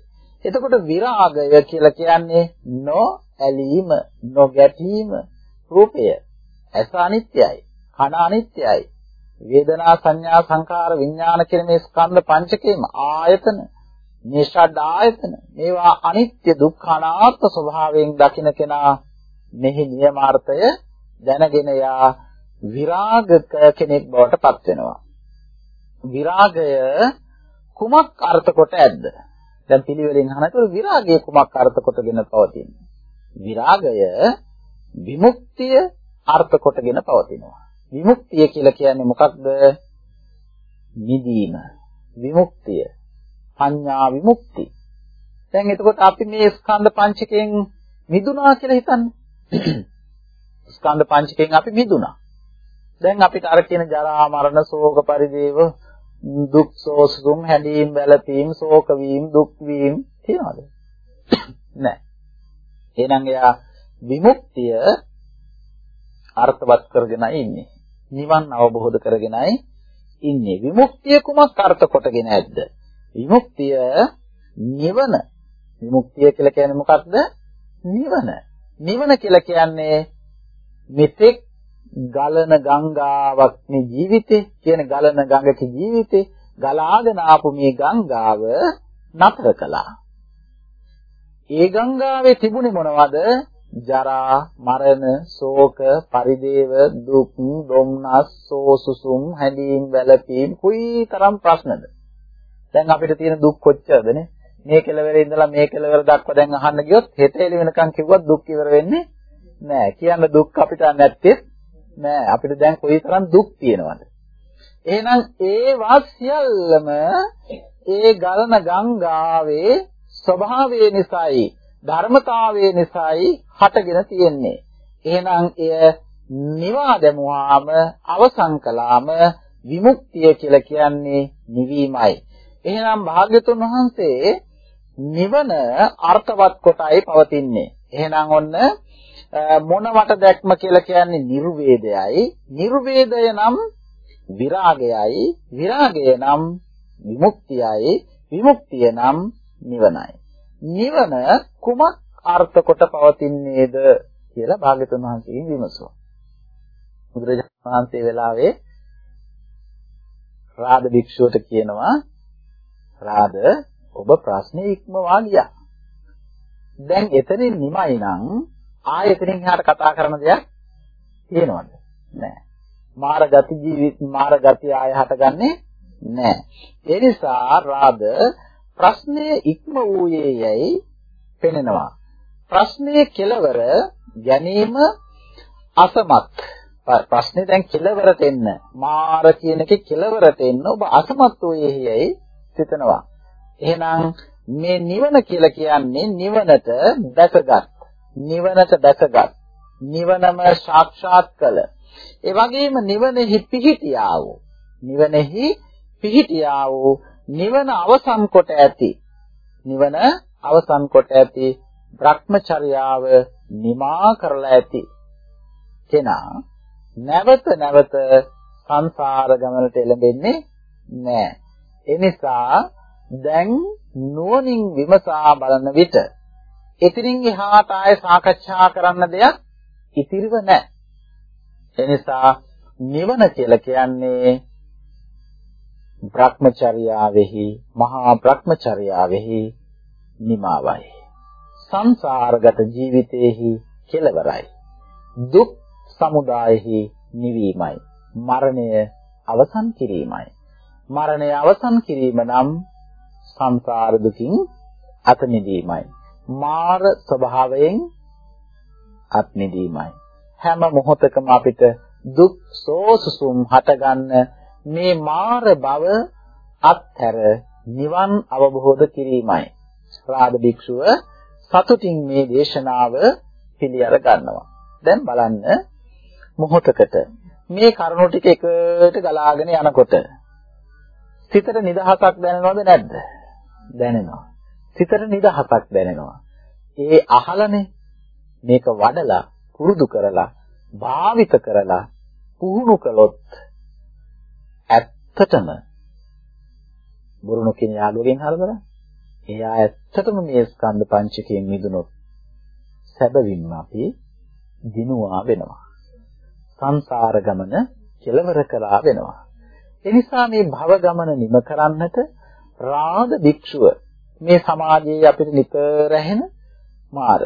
එතකොට විරාගය කියලා කියන්නේ නො ඇලීම, නොගැටීම රූපය. ඇස අනිත්‍යයි, කන අනිත්‍යයි, වේදනා සංඥා සංකාර විඥාන කියන මේ ස්කන්ධ පංචකේම ආයතන මේ ෂඩ ආයතන මේවා අනිත්‍ය දුක්ඛ අනාත්ම ස්වභාවයෙන් දකින කෙනා මෙහි නියමාර්ථය දැනගෙන යා විරාගක කෙනෙක් බවට පත් වෙනවා විරාගය කුමක් අර්ථ කොට ඇද්ද දැන් පිළිවෙලින් අහනකොට විරාගය කුමක් අර්ථ කොටගෙන පවතින්නේ විරාගය විමුක්තිය අර්ථ කොටගෙන පවතිනවා විමුක්තිය කියලා කියන්නේ මොකක්ද? නිදීම. විමුක්තිය. පඤ්ඤා විමුක්ති. දැන් එතකොට අපි මේ ස්කන්ධ පංචකයෙන් මිදුණා කියලා හිතන්නේ. *clears throat* ස්කන්ධ පංචකයෙන් අපි මිදුණා. දැන් අපිට අර කියන ජරා මරණ ශෝක පරිදේව දුක් සෝසුම් හැඬීම් වැළපීම් ශෝක වීම දුක් වීම තියනවද? *clears throat* නැහැ. එහෙනම් එයා විමුක්තිය අර්ථවත් කරගෙන ඉන්නේ. නිවන් අවබෝධ කරගෙනයි ඉන්නේ. විමුක්තිය කුමක් අර්ථ කොටගෙන ඇද්ද? විමුක්තිය නිවන. විමුක්තිය කියලා කියන්නේ මොකක්ද? නිවන. නිවන කියලා කියන්නේ මෙතෙක් ගලන ගංගාවක් මේ ජීවිතේ කියන ගලන ගඟක ජීවිතේ ගලාගෙන ආපු මේ ගංගාව නතර කළා. ඒ ගංගාවේ තිබුණේ මොනවද? ජරා, මරණ, ශෝක, පරිදේව, දුක්, දුම්නස්, සෝසුසුම්, හැඬීම්, වැළපීම් කුයි තරම් ප්‍රශ්නද? දැන් අපිට තියෙන දුක් කොච්චරදනේ? මේ කෙලවර ඉඳලා මේ කෙලවර දක්වා දැන් අහන්න ගියොත් හෙට එළි වෙනකන් කිව්වත් දුක් ඉවර වෙන්නේ නෑ. කියන්න දුක් අපිට නැත්තේ නෑ. අපිට දැන් කොයි තරම් දුක් තියෙනවද? එහෙනම් ඒ සියල්ලම ඒ ගලන ගංගාවේ ස්වභාවය නිසායි ධර්මතාවයේ නිසායි හටගෙන තියෙන්නේ. එහෙනම් එය නිවා දැමුවාම අවසන් කළාම විමුක්තිය කියලා කියන්නේ නිවීමයි. එහෙනම් භාග්‍යතුන් වහන්සේ නිවන අර්ථවත් කොටයි පවතින්නේ. එහෙනම් ඔන්න මොනවට දැක්ම කියලා කියන්නේ නිර්වේදයයි. නිර්වේදය නම් විරාගයයි. විරාගය නම් විමුක්තියයි. විමුක්තිය නම් නිවනයි. නිවන කුමක් අර්ථ කොට පවතින්නේද කියලා භාග්‍යතුන් වහන්සේගෙන් විමසුවා. බුදුරජාණන් වහන්සේ වෙලාවේ රාද භික්ෂුවට කියනවා රාද ඔබ ප්‍රශ්නේ ඉක්මවා ගියා. දැන් එතනින් නිමයි නම් ආයෙතනින් එහාට කතා කරන දෙයක් තියෙනවද? නැහැ. මාර ගති ජීවිත මාර ගති ආය හටගන්නේ නැහැ. ඒ නිසා රාද ප්‍රශ්නය ඉක්ම වූයේ යැයි පෙනෙනවා. ප්‍රශ්නයේ කෙලවර ගැනීම අසමත්. ප්‍රශ්නේ දැන් කෙලවරට එන්න මාර කියන එකේ කෙලවරට එන්න ඔබ අසමත් වූයේ යැයි සිතනවා. එහෙනම් මේ නිවන කියලා කියන්නේ නිවනට දැකගත් නිවනට දැකගත් නිවනම සාක්ෂාත් කළ ඒ වගේම නිවනෙහි පිහිටියා වූ නිවනෙහි පිහිටියා වූ නිවන අවසන් කොට ඇති නිවන අවසන් කොට ඇති භ්‍රමචර්යාව නිමා කරලා ඇති කෙනා නැවත නැවත සංසාර ගමනට එළඹෙන්නේ නැහැ. ඒ නිසා දැන් නුවණින් විමසා බලන විට එතනින් එහාට ආය සාකච්ඡා කරන්න දෙයක් ඉතිරිව නැහැ. ඒ නිසා නිවන කියලා කියන්නේ භ්‍රමචර්යාවෙහි මහා භ්‍රමචර්යාවෙහි නිමාවයි. සංසාරගත ජීවිතයේහි කෙලවරයි. දුක් සමුදායෙහි නිවීමයි. මරණය අවසන් කිරීමයි. මරණය අවසන් කිරීම නම් සංසාර දුකින් අත මිදීමයි. මාර ස්වභාවයෙන් අත් මිදීමයි. හැම මොහොතකම අපිට දුක් සෝසුසුම් හටගන්න මේ මාර බව අත්හැර නිවන් අවබෝධ කිරීමයි. රාද භික්ෂුව සතුටින් මේ දේශනාව පිළිඅර ගන්නවා. දැන් බලන්න මොහොතකට මේ කරුණු ටික එකට ගලාගෙන යනකොට සිතට නිදහසක් දැනෙනවද නැද්ද? දැනෙනවා. සිතට නිදහසක් දැනෙනවා. ඒ අහලනේ මේක වඩලා පුරුදු කරලා භාවිත කරලා පුහුණු කළොත් ඇත්තටම බුරුණු කියන යාළුවගෙන් අහලා බලන්න. එයා ඇත්තටම මේ ස්කන්ධ පංචකයෙන් මිදුනොත් සැබවින්ම අපි දිනුවා වෙනවා. සංසාර ගමන කෙලවර කළා වෙනවා. එනිසා මේ භව ගමන නිම කරන්නට රාද භික්ෂුව මේ සමාජයේ අපිට නිතර ඇහෙන මාර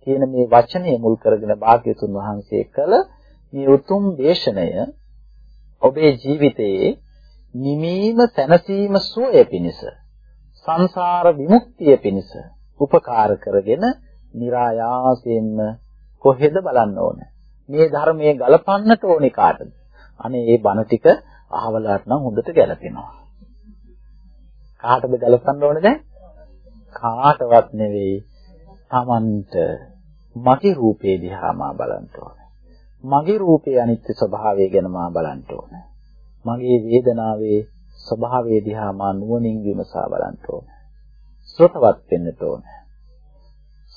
කියන මේ වචනය මුල් කරගෙන භාග්‍යතුන් වහන්සේ කළ මේ උතුම් දේශනය ඔබේ ජීවිතයේ නිමීම සැනසීම සුවය පිණිස සංසාර විමුක්තිය පිණිස උපකාර කරගෙන નિરાයාසයෙන්ම කොහෙද බලන්න ඕන? මේ ධර්මයේ ගලපන්නට ඕනේ කාටද? අනේ මේ බණ ටික අහවලාට නම් හොඳට ගැලපෙනවා කාටද ගලපන්න ඕනේ දැන් කාටවත් නෙවෙයි Tamanට මගේ රූපේ දිහා මා බලන්න ඕනේ මගේ රූපේ අනිත්‍ය ස්වභාවය ගැන මා බලන්න ඕනේ. මගේ වේදනාවේ ස්වභාවය දිහා මා නුවණින් විමසා බලන්න ඕනේ. ශ්‍රතවත් වෙන්න ඕනේ.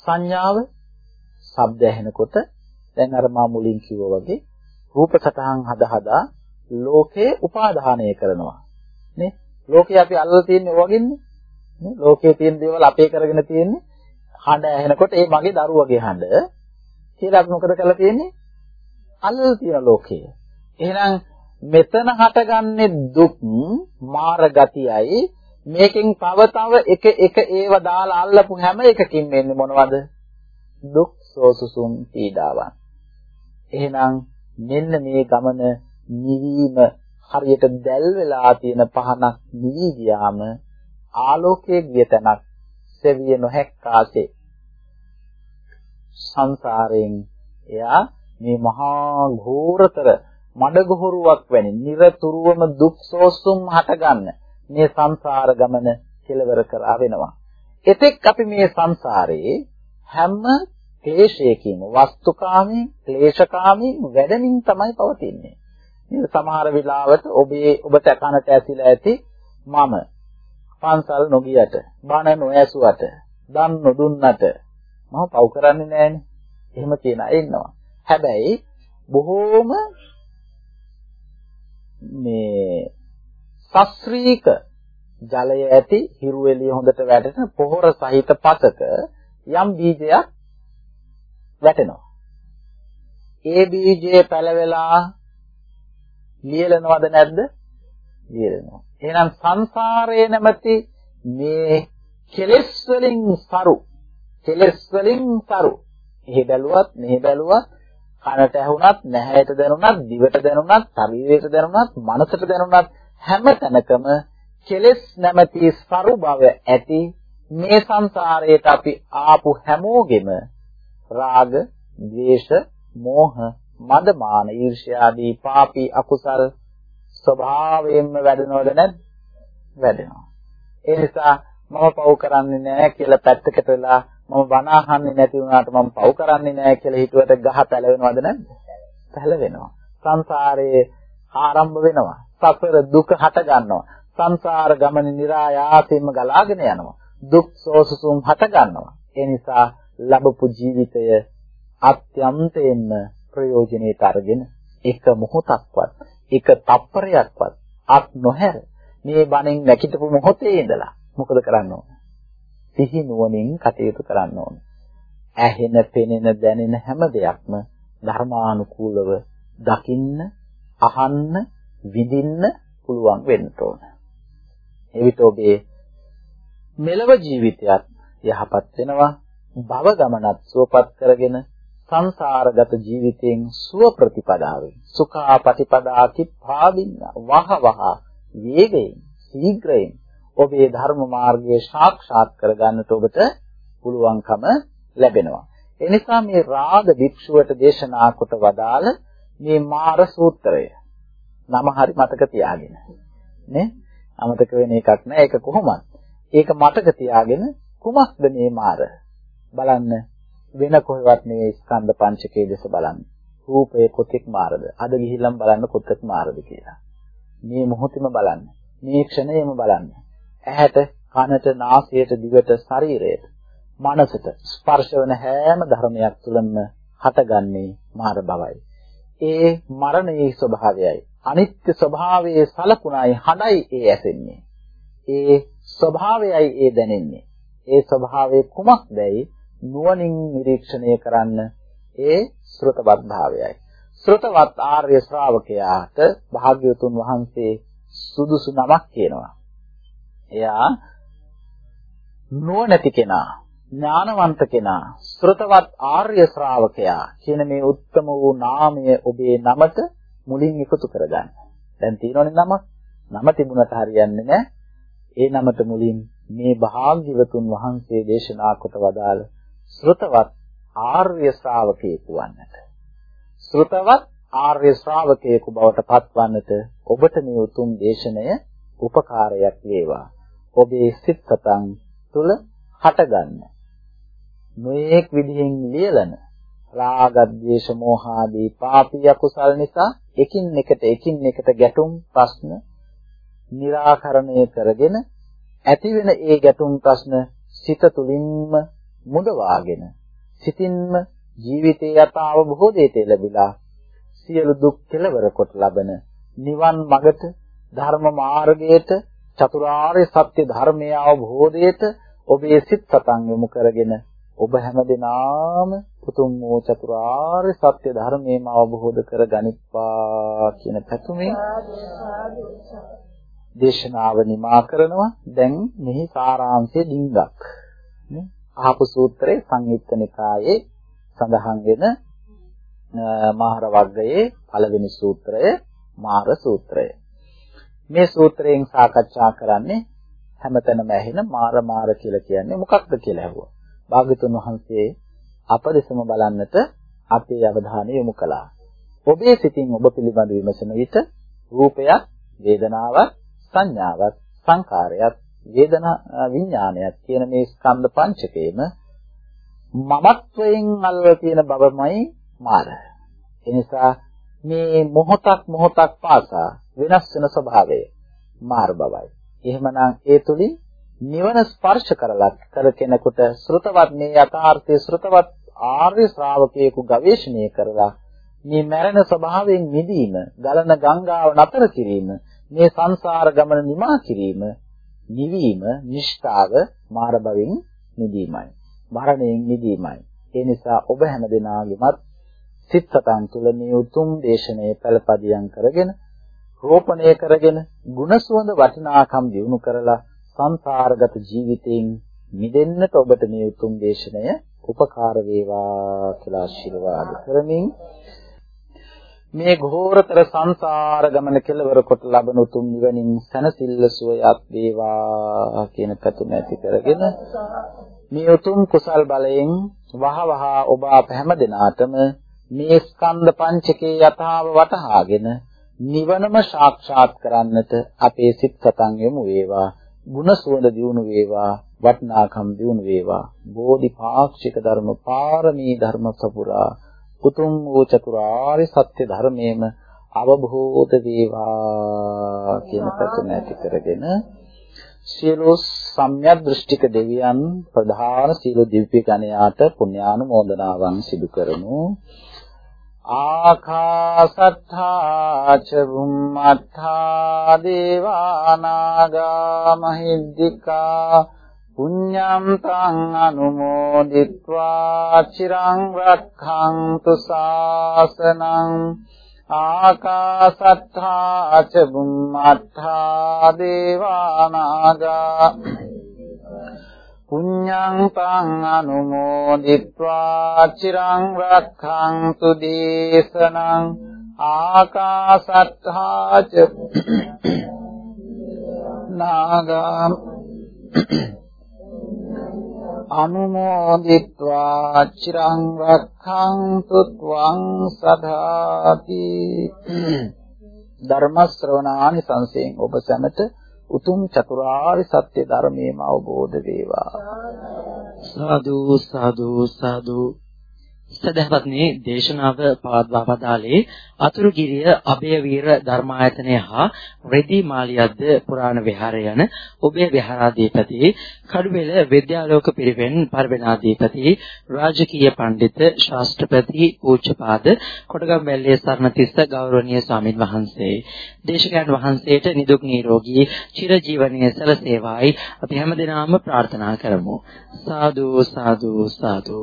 සංඥාව ශබ්ද ඇහෙනකොට දැන් අර මා මුලින් කිව්වා වගේ රූප සටහන් හද හදා ලෝකේ උපාදානය කරනවා. නේ? ලෝකේ අපි අල්ලලා තියෙන්නේ ඔයගෙන්නේ. නේ? ලෝකයේ තියෙන දේවල් අපේ කරගෙන තියෙන්නේ. හඬ ඇහෙනකොට ඒ මගේ දරුවගේ හඬ කියලා අපි මොකද කරලා තියෙන්නේ? අල්ලලා තියෙන ලෝකය. එහෙනම් මෙතන හටගන්නේ දුක් මාර ගතියයි මේකෙන් තව තව එක එක ඒව දාලා අල්ලපු හැම එකකින් වෙන්නේ මොනවද? දුක් සෝසුසුම් පීඩාවන්. එහෙනම් මෙන්න මේ ගමන නිවීම හරියට දැල් වෙලා තියෙන පහනක් නිවි ගියාම ආලෝකයේ ගිය තැනක් සෙවිය නොහැක්කාසේ සංසාරයෙන් එයා මේ මහා ඝෝරතර මඩගොහරුවක් වැනි නිරතුරුවම දුක් සෝසුම් හටගන්න මේ සංසාර ගමන කෙලවර කරා වෙනවා. එතෙක් අපි මේ සංසාරේ හැම ක්ලේශයකින් වස්තුකාමී ක්ලේශකාමී වැඩමින් තමයි පවතින්නේ. නේද? සමහර වෙලාවට ඔබේ ඔබට කනට ඇසිලා ඇති මම පන්සල් නොගියට, බණ නොඇසුවට, දන් නොදුන්නට මම පව් කරන්නේ නැහනේ. එහෙම කියන අය ඉන්නවා. හැබැයි බොහෝම මේ ශාස්ත්‍රීක ජලය ඇති හිරු එළිය හොඳට වැටෙන පොහොර සහිත පතක යම් බීජයක් වැටෙනවා. ඒ බීජය පැලවෙලා ලියලනවද නැද්ද? ලියලනවා. එහෙනම් සංසාරයේ නැමැති මේ කෙලෙස් වලින් සරු කෙලෙස් වලින් සරු. එහි බැලුවත් මෙහි බැලුවත් කනට ඇහුණත් නැහැයට දැනුණත් දිවට දැනුණත් ශරීරයට දැනුණත් මනසට දැනුණත් හැම තැනකම කෙලෙස් නැමැති සරු බව ඇති මේ සංසාරයට අපි ආපු හැමෝගෙම රාග, ద్వේෂ, මෝහ, මද මාන, ඊර්ෂ්‍යා ආදී පාපී අකුසල් ස්වභාවයෙන්ම වැඩනවද නැද්ද? වැඩෙනවා. ඒ නිසා මම පව් කරන්නේ නැහැ කියලා පැත්තකට වෙලා මම බණ අහන්නේ නැති වුණාට මම පව් කරන්නේ නැහැ කියලා හිතුවට ගහ පැලවෙනවද නැද්ද? පැලවෙනවා. සංසාරයේ ආරම්භ වෙනවා. සසර දුක හට ගන්නවා. සංසාර ගමනේ નિરાයාසයෙන්ම ගලාගෙන යනවා. දුක් සෝසුසුම් හට ගන්නවා. ඒ නිසා ලැබපු ජීවිතය අත්‍යන්තයෙන්ම ප්‍රයෝජනෙට අරගෙන එක මොහොතක්වත් එක තප්පරයක්වත් අත් නොහැර මේ බණෙන් නැකිටපු මොහොතේ ඉඳලා මොකද කරන්න ඕන? සිහි නුවණින් කටයුතු කරන්න ඕන. ඇහෙන, පෙනෙන, දැනෙන හැම දෙයක්ම ධර්මානුකූලව දකින්න, අහන්න, විඳින්න පුළුවන් වෙන්න ඕන. එවිට ඔබේ මෙලව ජීවිතයත් යහපත් වෙනවා භව ගමනත් සුවපත් කරගෙන සංසාරගත ජීවිතයෙන් සුව ප්‍රතිපදාවෙන් සුඛා ප්‍රතිපදාති පාදින්න වහ වහ වේගයෙන් ශීඝ්‍රයෙන් ඔබේ ධර්ම මාර්ගය සාක්ෂාත් කරගන්නට ඔබට පුළුවන්කම ලැබෙනවා. ඒ නිසා මේ රාග භික්ෂුවට දේශනා කොට වදාළ මේ මාර සූත්‍රය නම හරි මතක තියාගෙන. නේ? අමතක වෙන එකක් නෑ. ඒක කොහොමද ඒක මතක තියාගෙන කුමක්ද මේ මාර? බලන්න. වෙන කොහෙවත් නෙවෙයි ස්කන්ධ පංචකයේ දෙස බලන්න. රූපය කොතෙක් මාරද? අද ගිහිල්ලම් බලන්න කොතෙක් මාරද කියලා. මේ මොහොතේම බලන්න. මේ ක්ෂණයෙම බලන්න. ඇහැට කනට නාසයට දිවට ශරීරයට මනසට ස්පර්ශ වන හැම ධර්මයක් තුළම හටගන්නේ මාර බවයි. ඒ මරණයේ ස්වභාවයයි. අනිත්‍ය ස්වභාවයේ සලකුණයි හඬයි ඒ ඇසෙන්නේ. ඒ ස්වභාවයයි ඒ දැනෙන්නේ. ඒ ස්වභාවයේ කුමක්දයි නුවණින් නිරීක්ෂණය කරන්න ඒ ශ්‍රතවත් භාවයයි. ශ්‍රතවත් ආර්ය ශ්‍රාවකයාට භාග්‍යවතුන් වහන්සේ සුදුසු නමක් කියනවා. එයා නුවණැති කෙනා, ඥානවන්ත කෙනා, ශ්‍රතවත් ආර්ය ශ්‍රාවකයා කියන මේ උත්තම වූ නාමය ඔබේ නමට මුලින් එකතු කරගන්න. දැන් තියෙනවනේ නමක්. නම තිබුණට හරියන්නේ නැහැ. ඒ නමට මුලින් මේ භාග්‍යවතුන් වහන්සේ දේශනා කොට වදාළ ශ්‍රතවත් ආර්ය ශ්‍රාවකයෙකු වන්නට. ශ්‍රතවත් ආර්ය ශ්‍රාවකයෙකු බවට පත්වන්නට ඔබට මේ උතුම් දේශනය උපකාරයක් වේවා. ඔබේ සිත් සතන් තුල හටගන්න. මේක් විදිහෙන් ලියලන රාග ద్వේෂ මෝහ ආදී පාපී අකුසල් නිසා එකින් එකට එකින් එකට ගැටුම් ප්‍රශ්න निराකරණය කරගෙන ඇතිවෙන ඒ ගැටුම් ප්‍රශ්න සිත තුලින්ම මුදවාගෙන සිතින්ම ජීවිතයේ යථා අවබෝධයට ලැබිලා සියලු දුක් කෙලවර කොට ලබන නිවන් මගට ධර්ම මාර්ගයට චතුරාර්ය සත්‍ය ධර්මයේ අවබෝධයට ඔබේ සිත් සතන් යොමු කරගෙන ඔබ හැමදෙනාම පුතුම් වූ චතුරාර්ය සත්‍ය ධර්මයේම අවබෝධ කර ගනිත්වා කියන පැතුමේ දේශනාව නිමා කරනවා. දැන් මෙහි සාරාංශය ඩිංගක් නේ අහපු සූත්‍රයේ සංයුක්ත නිකායේ සඳහන් වෙන මහර වග්ගයේ පළවෙනි සූත්‍රය මාර සූත්‍රය මේ සූත්‍රයෙන් සාකච්ඡා කරන්නේ හැමතැනම ඇහෙන මාර මාර කියලා කියන්නේ මොකක්ද කියලා අහුවා භාග්‍යතුන් වහන්සේ අප දෙසම බලන්නට අපේ අවධානය යොමු කළා. ඔබේ සිතින් ඔබ පිළිබඳ විමසන විට රූපයක්, වේදනාවක්, සංඥාවක්, සංකාරයක්, වේදනා විඥානයත් කියන මේ ස්කන්ධ පංචකයේම මමත්වයෙන් අල්ල තියෙන බවමයි මාර. ඒ නිසා මේ මොහොතක් මොහොතක් පාසා වෙනස් වෙන ස්වභාවය මාර බවයි. එහෙමනම් ඒ තුලින් නිවන ස්පර්ශ කරලත් කර කෙනෙකුට ශ්‍රුතවත් මේ යථාර්ථයේ ශ්‍රුතවත් ආර්ය ශ්‍රාවකයෙකු ගවේෂණය කරලා මේ මරණ ස්වභාවයෙන් මිදීම, ගලන ගංගාව නතර කිරීම, මේ සංසාර ගමන නිමා කිරීම, නිවීම, නිෂ්ඨාව මාර භවෙන් මිදීමයි. මරණයෙන් මිදීමයි. ඒ නිසා ඔබ හැම දෙනාගේමත් සිත් සතන් තුළ මේ උතුම් දේශනාවේ පළපදියම් කරගෙන රෝපණය කරගෙන ගුණ සුවඳ වටිනාකම් දිනු කරලා සංසාරගත ජීවිතයෙන් මිදෙන්නට ඔබට මේ උතුම් දේශනය උපකාර වේවා කියලා ආශිර්වාද කරමින් මේ ඝෝරතර සංසාර ගමන කෙලවර කොට ලබන උතුම් නිවනින් සනසිල්ල සුවයක් වේවා කියන පැතුම ඇති කරගෙන මේ උතුම් කුසල් බලයෙන් වහවහ ඔබ අප හැම දිනාටම මේ ස්කන්ධ පංචකේ යථාව වටහාගෙන නිවනම සාක්ෂාත් කරන්නට අපේ සිත් සතන් යොමු වේවා ගුණ සුවඳ දියුණු වේවා වටිනාකම් දියුණු වේවා. බෝධිපාක්ෂික ධර්ම පාරමී ධර්ම සපුරා උතුම් වූ චතුරාර්ය සත්‍ය ධර්මයේම අවබෝධ වේවා කියන පැතුම ඇති කරගෙන සියලු සම්‍යක් දෘෂ්ටික දෙවියන් ප්‍රධාන සියලු දිව්‍ය ගණයාට පුණ්‍යානුමෝදනාවන් සිදු කරමු. ආකාසත්තා ච බුම්මත්තා දේවානාගා මහිද්దికා පුඤ්ඤම් තං අනුමෝදිත්වා චිරං රක්ඛන්තු ශාසනං ආකාසත්තා ච බුම්මත්තා දේවානාගා පුඤ්ඤං පං අනුමෝදිत्वा චිරං රක්ඛන්තු දේශනං ආකාසත්තා ච නාගා අනුමෝදිत्वा චිරං රක්ඛන්තු ත්වං සදාති. ධර්ම ශ්‍රවණානි සංසයෙන් ඔබ සැමට උතුම් චතුරාර්ය සත්‍ය ධර්මයේම අවබෝධ වේවා. සාදු සාදු සාදු. සදහවත්නි දේශනාව පවත්වා වදාළේ අතුරුගිරිය අභයවීර ධර්මායතනය හා රෙදි මාලියද්ද පුරාණ විහාරය යන ඔබේ විහාරාධිපති කඩුවෙල විද්‍යාලෝක පිරිවෙන් පරිවෙනාධිපති රාජකීය පඬිත ශාස්ත්‍රපති පූජ්‍යපාද කොටගම්වැල්ලේ සර්ණතිස්ස ගෞරවනීය ස්වාමින් වහන්සේ. දේශකයන් වහන්සේට නිදුක් නිරෝගී චිරජීවනයේ සැලසේවායි අපි හැමදෙනාම ප්‍රාර්ථනා කරමු. සාදු සාදු සාදු.